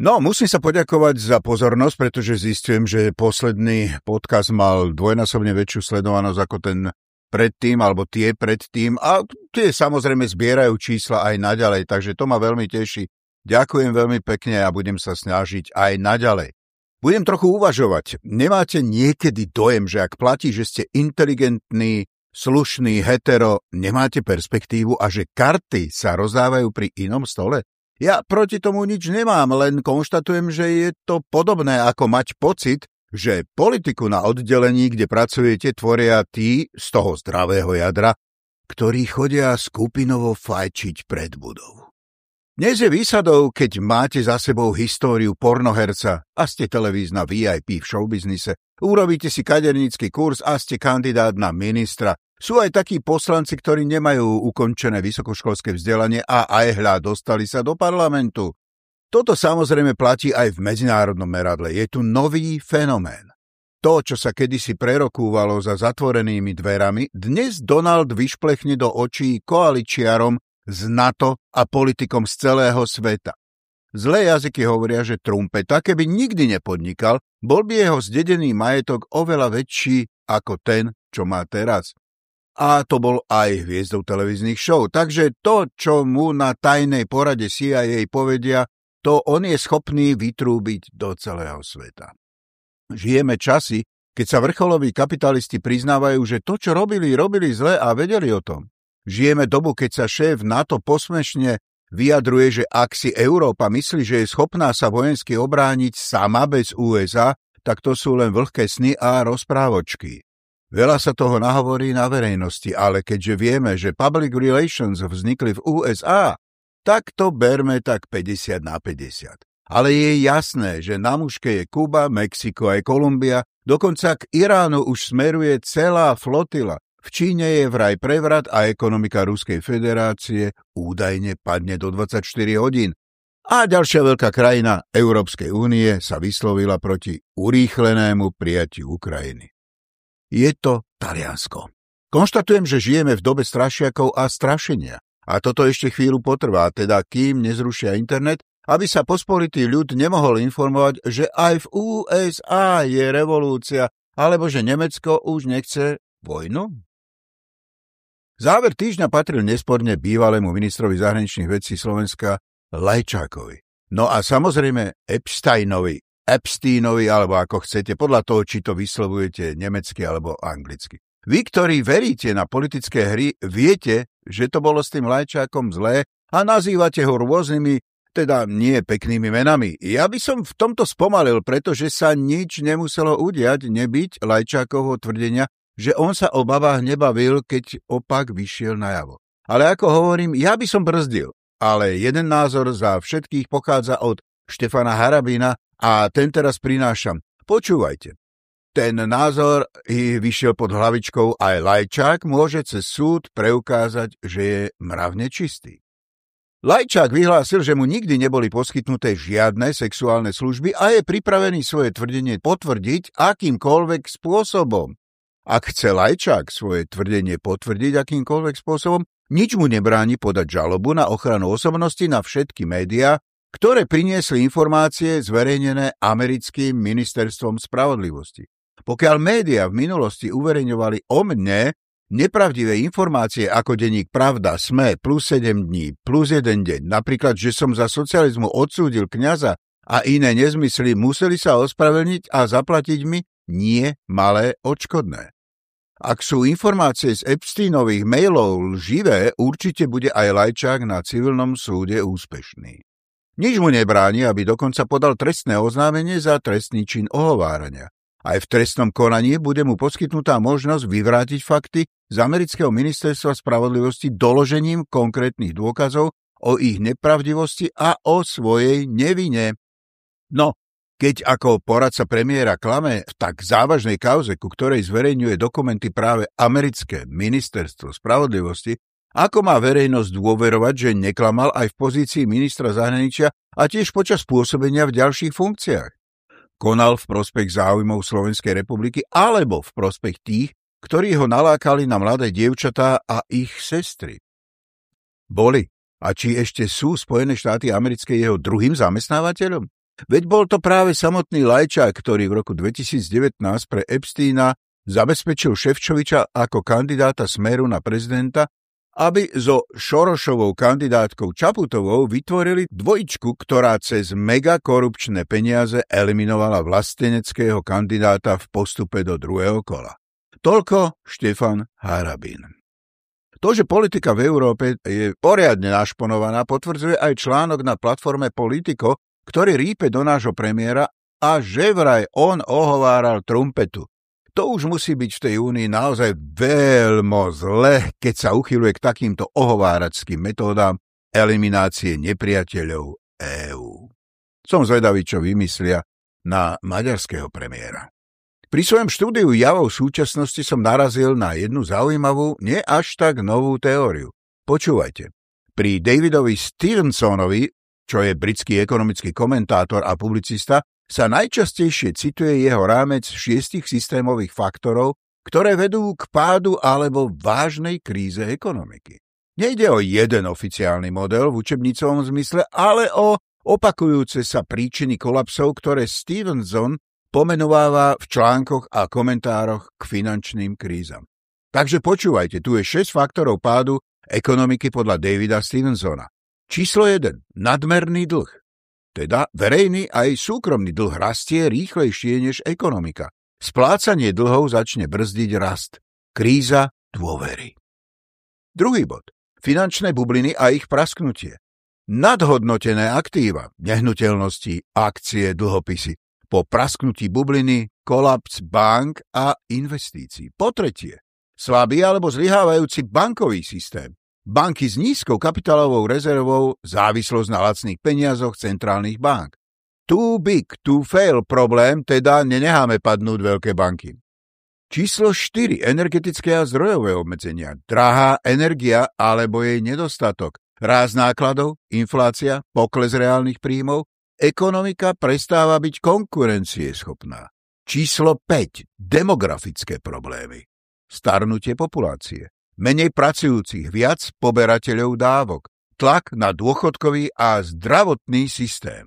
No, musím sa poďakovať za pozornosť, pretože zistujem, že posledný podcast mal dvojnásobne väčšiu sledovanosť ako ten predtým, alebo tie predtým. A tie samozrejme zbierajú čísla aj naďalej, takže to ma veľmi teší. Ďakujem veľmi pekne a budem sa snažiť aj naďalej. Budem trochu uvažovať. Nemáte niekedy dojem, že ak platí, že ste inteligentný, slušný, hetero, nemáte perspektívu a že karty sa rozdávajú pri inom stole? Ja proti tomu nič nemám, len konštatujem, že je to podobné ako mať pocit, že politiku na oddelení, kde pracujete, tvoria tí z toho zdravého jadra, ktorí chodia skupinovo fajčiť pred budovu. Dnes je výsadou, keď máte za sebou históriu pornoherca a ste televízna VIP v showbiznise, urobíte si kadernícky kurz a ste kandidát na ministra, sú aj takí poslanci, ktorí nemajú ukončené vysokoškolské vzdelanie a aj hľa dostali sa do parlamentu. Toto samozrejme platí aj v medzinárodnom meradle. Je tu nový fenomén. To, čo sa kedysi prerokúvalo za zatvorenými dverami, dnes Donald vyšplechne do očí koaličiarom z NATO a politikom z celého sveta. Zlé jazyky hovoria, že Trumpeta, keby nikdy nepodnikal, bol by jeho zdedený majetok oveľa väčší ako ten, čo má teraz a to bol aj hviezdou televíznych show. Takže to, čo mu na tajnej porade CIA povedia, to on je schopný vytrúbiť do celého sveta. Žijeme časy, keď sa vrcholoví kapitalisti priznávajú, že to, čo robili, robili zle a vedeli o tom. Žijeme dobu, keď sa šéf NATO posmešne vyjadruje, že ak si Európa myslí, že je schopná sa vojensky obrániť sama bez USA, tak to sú len vlhké sny a rozprávočky. Veľa sa toho nahovorí na verejnosti, ale keďže vieme, že public relations vznikli v USA, tak to berme tak 50 na 50. Ale je jasné, že na muške je Kuba, Mexiko aj Kolumbia, dokonca k Iránu už smeruje celá flotila. V Číne je vraj prevrat a ekonomika Ruskej federácie údajne padne do 24 hodín. A ďalšia veľká krajina Európskej únie sa vyslovila proti urýchlenému prijatiu Ukrajiny je to Taliansko. Konštatujem, že žijeme v dobe strašiakov a strašenia. A toto ešte chvíľu potrvá, teda kým nezrušia internet, aby sa pospolitý ľud nemohol informovať, že aj v USA je revolúcia, alebo že Nemecko už nechce vojnu? Záver týždňa patril nesporne bývalému ministrovi zahraničných vecí Slovenska Lajčákovi. No a samozrejme Epsteinovi, Epsteinovi, alebo ako chcete, podľa toho, či to vyslovujete nemecky alebo anglicky. Vy, ktorí veríte na politické hry, viete, že to bolo s tým lajčákom zlé a nazývate ho rôznymi, teda nie peknými menami. Ja by som v tomto spomalil, pretože sa nič nemuselo udiať, nebyť lajčákovho tvrdenia, že on sa o babách nebavil, keď opak vyšiel najavo. Ale ako hovorím, ja by som brzdil. Ale jeden názor za všetkých pochádza od Štefana Harabina a ten teraz prinášam. Počúvajte. Ten názor vyšiel pod hlavičkou aj Lajčák môže cez súd preukázať, že je mravne čistý. Lajčák vyhlásil, že mu nikdy neboli poskytnuté žiadne sexuálne služby a je pripravený svoje tvrdenie potvrdiť akýmkoľvek spôsobom. Ak chce Lajčák svoje tvrdenie potvrdiť akýmkoľvek spôsobom, nič mu nebráni podať žalobu na ochranu osobnosti na všetky médiá ktoré priniesli informácie zverejnené americkým ministerstvom spravodlivosti. Pokiaľ médiá v minulosti uverejňovali o mne nepravdivé informácie ako denník Pravda, SME, plus 7 dní, plus 1 deň, napríklad, že som za socializmu odsúdil kňaza a iné nezmysly, museli sa ospravedlniť a zaplatiť mi nie malé odškodné. Ak sú informácie z Epsteinových mailov lživé, určite bude aj Lajčák na civilnom súde úspešný. Nič mu nebráni, aby dokonca podal trestné oznámenie za trestný čin ohovárania. Aj v trestnom konaní bude mu poskytnutá možnosť vyvrátiť fakty z amerického ministerstva spravodlivosti doložením konkrétnych dôkazov o ich nepravdivosti a o svojej nevine. No, keď ako poradca premiéra klame v tak závažnej kauze, ku ktorej zverejňuje dokumenty práve americké ministerstvo spravodlivosti, ako má verejnosť dôverovať, že neklamal aj v pozícii ministra zahraničia a tiež počas pôsobenia v ďalších funkciách? Konal v prospech záujmov Slovenskej republiky alebo v prospech tých, ktorí ho nalákali na mladé dievčatá a ich sestry. Boli. A či ešte sú Spojené štáty americké jeho druhým zamestnávateľom? Veď bol to práve samotný Lajčák, ktorý v roku 2019 pre Epsteina zabezpečil Ševčoviča ako kandidáta Smeru na prezidenta, aby so Šorošovou kandidátkou Čaputovou vytvorili dvojičku, ktorá cez megakorupčné peniaze eliminovala vlasteneckého kandidáta v postupe do druhého kola. Toľko Štefan Harabín. To, že politika v Európe je poriadne našponovaná, potvrdzuje aj článok na platforme Politico, ktorý rípe do nášho premiéra a že vraj on ohováral trumpetu. To už musí byť v tej únii naozaj veľmi zle, keď sa uchyluje k takýmto ohováračským metódám eliminácie nepriateľov EÚ. Som zvedavý, čo vymyslia na maďarského premiéra. Pri svojom štúdiu javov súčasnosti som narazil na jednu zaujímavú, nie až tak novú teóriu. Počúvajte. Pri Davidovi Stevensonovi, čo je britský ekonomický komentátor a publicista, sa najčastejšie cituje jeho rámec šiestich systémových faktorov, ktoré vedú k pádu alebo vážnej kríze ekonomiky. Nejde o jeden oficiálny model v učebnicovom zmysle, ale o opakujúce sa príčiny kolapsov, ktoré Stevenson pomenováva v článkoch a komentároch k finančným krízam. Takže počúvajte, tu je 6 faktorov pádu ekonomiky podľa Davida Stevensona. Číslo 1. Nadmerný dlh. Teda verejný aj súkromný dlh rastie rýchlejšie než ekonomika. Splácanie dlhov začne brzdiť rast. Kríza dôvery. Druhý bod. Finančné bubliny a ich prasknutie. Nadhodnotené aktíva, nehnuteľnosti, akcie, dlhopisy po prasknutí bubliny, kolaps bank a investícií. Po tretie, slabý alebo zlyhávajúci bankový systém. Banky s nízkou kapitálovou rezervou, závislosť na lacných peniazoch centrálnych bank. Too big to fail problém, teda nenecháme padnúť veľké banky. Číslo 4. Energetické a zdrojové obmedzenia. Drahá energia alebo jej nedostatok. Ráz nákladov, inflácia, pokles reálnych príjmov, ekonomika prestáva byť konkurencieschopná. Číslo 5. Demografické problémy. Starnutie populácie. Menej pracujúcich, viac poberateľov dávok. Tlak na dôchodkový a zdravotný systém.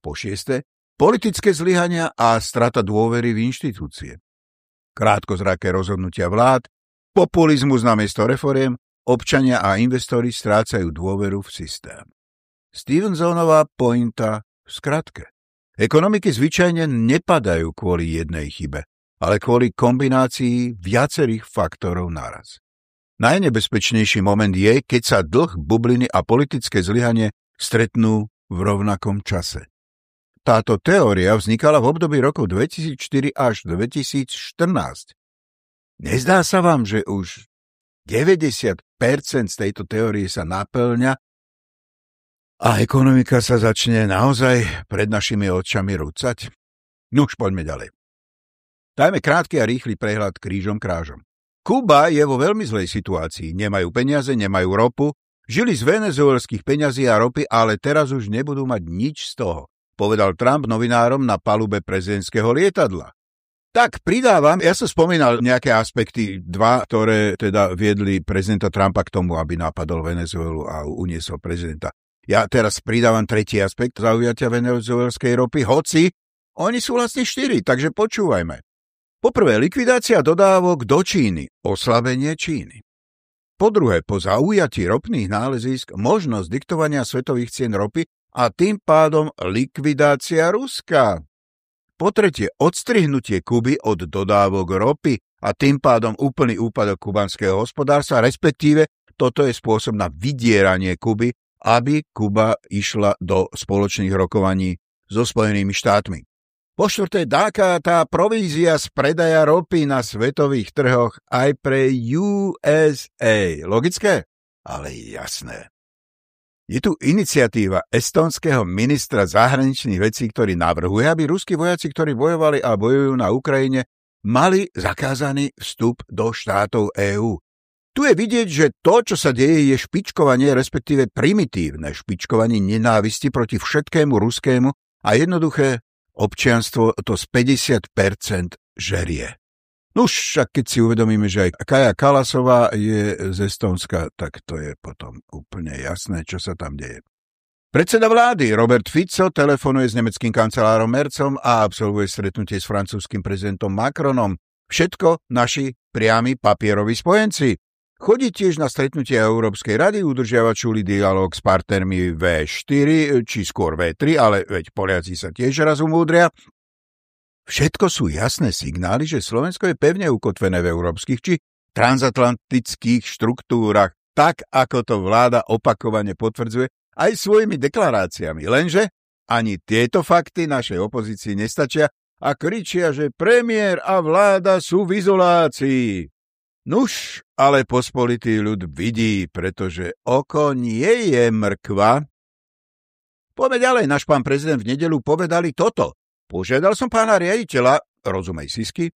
Po šieste, politické zlyhania a strata dôvery v inštitúcie. Krátkozraké rozhodnutia vlád, populizmus namiesto reforiem, občania a investori strácajú dôveru v systém. Stevensonová pointa v skratke. Ekonomiky zvyčajne nepadajú kvôli jednej chybe, ale kvôli kombinácii viacerých faktorov naraz. Najnebezpečnejší moment je, keď sa dlh, bubliny a politické zlyhanie stretnú v rovnakom čase. Táto teória vznikala v období rokov 2004 až 2014. Nezdá sa vám, že už 90% z tejto teórie sa naplňa a ekonomika sa začne naozaj pred našimi očami rúcať? No poďme ďalej. Dajme krátky a rýchly prehľad krížom krážom. Kuba je vo veľmi zlej situácii. Nemajú peniaze, nemajú ropu, žili z venezuelských peňazí a ropy, ale teraz už nebudú mať nič z toho, povedal Trump novinárom na palube prezidentského lietadla. Tak pridávam, ja som spomínal nejaké aspekty, dva, ktoré teda viedli prezidenta Trumpa k tomu, aby napadol Venezuelu a uniesol prezidenta. Ja teraz pridávam tretí aspekt zaujatia venezuelskej ropy, hoci oni sú vlastne štyri, takže počúvajme. Poprvé, likvidácia dodávok do Číny, oslabenie Číny. Po druhé, po zaujatí ropných nálezisk možnosť diktovania svetových cien ropy a tým pádom likvidácia Ruska. Po tretie, odstrihnutie Kuby od dodávok ropy a tým pádom úplný úpadok kubanského hospodárstva, respektíve toto je spôsob na vydieranie Kuby aby Kuba išla do spoločných rokovaní so Spojenými štátmi. Po štvrté, dáka tá provízia z predaja ropy na svetových trhoch aj pre USA. Logické? Ale jasné. Je tu iniciatíva estonského ministra zahraničných vecí, ktorý navrhuje, aby ruskí vojaci, ktorí bojovali a bojujú na Ukrajine, mali zakázaný vstup do štátov EÚ. Tu je vidieť, že to, čo sa deje, je špičkovanie, respektíve primitívne špičkovanie nenávisti proti všetkému ruskému a jednoduché občianstvo to z 50% žerie. No však keď si uvedomíme, že aj Kaja Kalasová je z Estonska, tak to je potom úplne jasné, čo sa tam deje. Predseda vlády Robert Fico telefonuje s nemeckým kancelárom Mercom a absolvuje stretnutie s francúzským prezidentom Macronom. Všetko naši priami papieroví spojenci. Chodí tiež na stretnutie Európskej rady, udržiava čulý dialog s partnermi V4, či skôr V3, ale veď Poliaci sa tiež raz umúdria. Všetko sú jasné signály, že Slovensko je pevne ukotvené v európskych či transatlantických štruktúrach, tak ako to vláda opakovane potvrdzuje aj svojimi deklaráciami. Lenže ani tieto fakty našej opozícii nestačia a kričia, že premiér a vláda sú v izolácii. Nuž, ale pospolitý ľud vidí, pretože oko nie je mrkva. Poďme ďalej, náš pán prezident v nedelu povedali toto. Požiadal som pána riaditeľa, rozumej Sisky,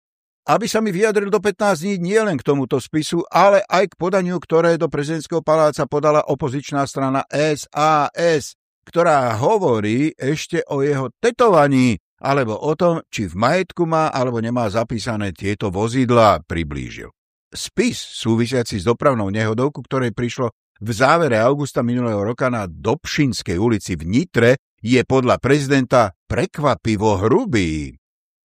aby sa mi vyjadril do 15 dní nielen k tomuto spisu, ale aj k podaniu, ktoré do prezidentského paláca podala opozičná strana SAS, ktorá hovorí ešte o jeho tetovaní, alebo o tom, či v majetku má alebo nemá zapísané tieto vozidlá, priblížil. Spis súvisiaci s dopravnou nehodou, ku ktorej prišlo v závere augusta minulého roka na Dobšinskej ulici v Nitre, je podľa prezidenta prekvapivo hrubý.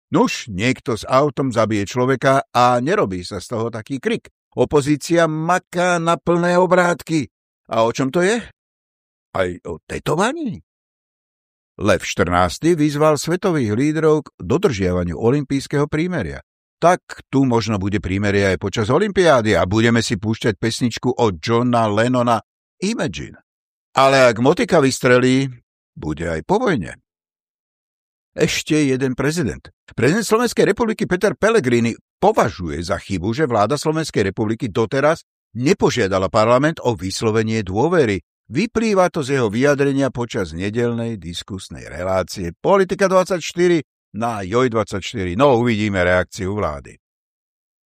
Nuž, niekto s autom zabije človeka a nerobí sa z toho taký krik. Opozícia maká na plné obrátky. A o čom to je? Aj o tetovaní? Lev 14. vyzval svetových lídrov k dodržiavaniu olympijského prímeria. Tak tu možno bude prímerie aj počas olympiády a budeme si púšťať pesničku od Johna Lennona Imagine. Ale ak motika vystrelí, bude aj po vojne. Ešte jeden prezident. Prezident Slovenskej republiky Peter Pellegrini považuje za chybu, že vláda Slovenskej republiky doteraz nepožiadala parlament o vyslovenie dôvery. Vyplýva to z jeho vyjadrenia počas nedelnej diskusnej relácie Politika 24 na JOJ24. No uvidíme reakciu vlády.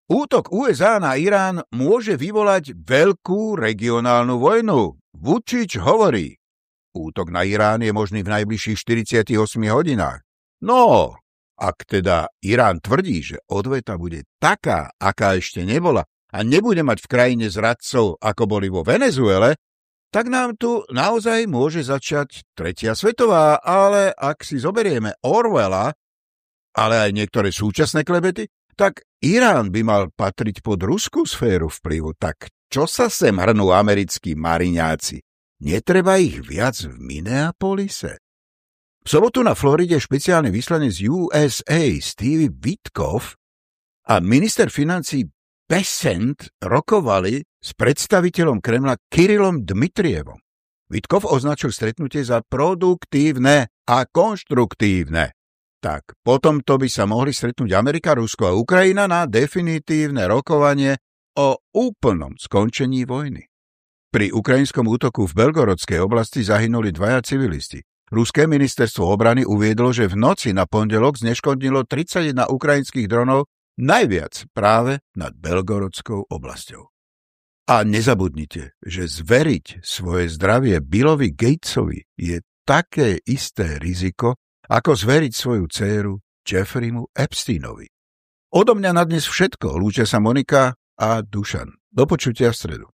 Útok USA na Irán môže vyvolať veľkú regionálnu vojnu. Vučič hovorí, Útok na Irán je možný v najbližších 48 hodinách. No, ak teda Irán tvrdí, že odveta bude taká, aká ešte nebola a nebude mať v krajine zradcov, ako boli vo Venezuele, tak nám tu naozaj môže začať tretia svetová, ale ak si zoberieme Orwella, ale aj niektoré súčasné klebety, tak Irán by mal patriť pod ruskú sféru vplyvu. Tak čo sa sem hrnú americkí mariňáci? Netreba ich viac v Minneapolise? V sobotu na Floride špeciálny vyslanec USA Steve Witkoff a minister financí Besent rokovali s predstaviteľom Kremla Kirilom Dmitrievom. Vitkov označil stretnutie za produktívne a konštruktívne. Tak potom to by sa mohli stretnúť Amerika, Rusko a Ukrajina na definitívne rokovanie o úplnom skončení vojny. Pri ukrajinskom útoku v Belgorodskej oblasti zahynuli dvaja civilisti. Ruské ministerstvo obrany uviedlo, že v noci na pondelok zneškodnilo 31 ukrajinských dronov, najviac práve nad Belgorodskou oblasťou. A nezabudnite, že zveriť svoje zdravie Billovi Gatesovi je také isté riziko, ako zveriť svoju dceru Jeffreymu Epsteinovi. Odo mňa na dnes všetko. Lúčia sa Monika a Dušan. Do počutia v stredu.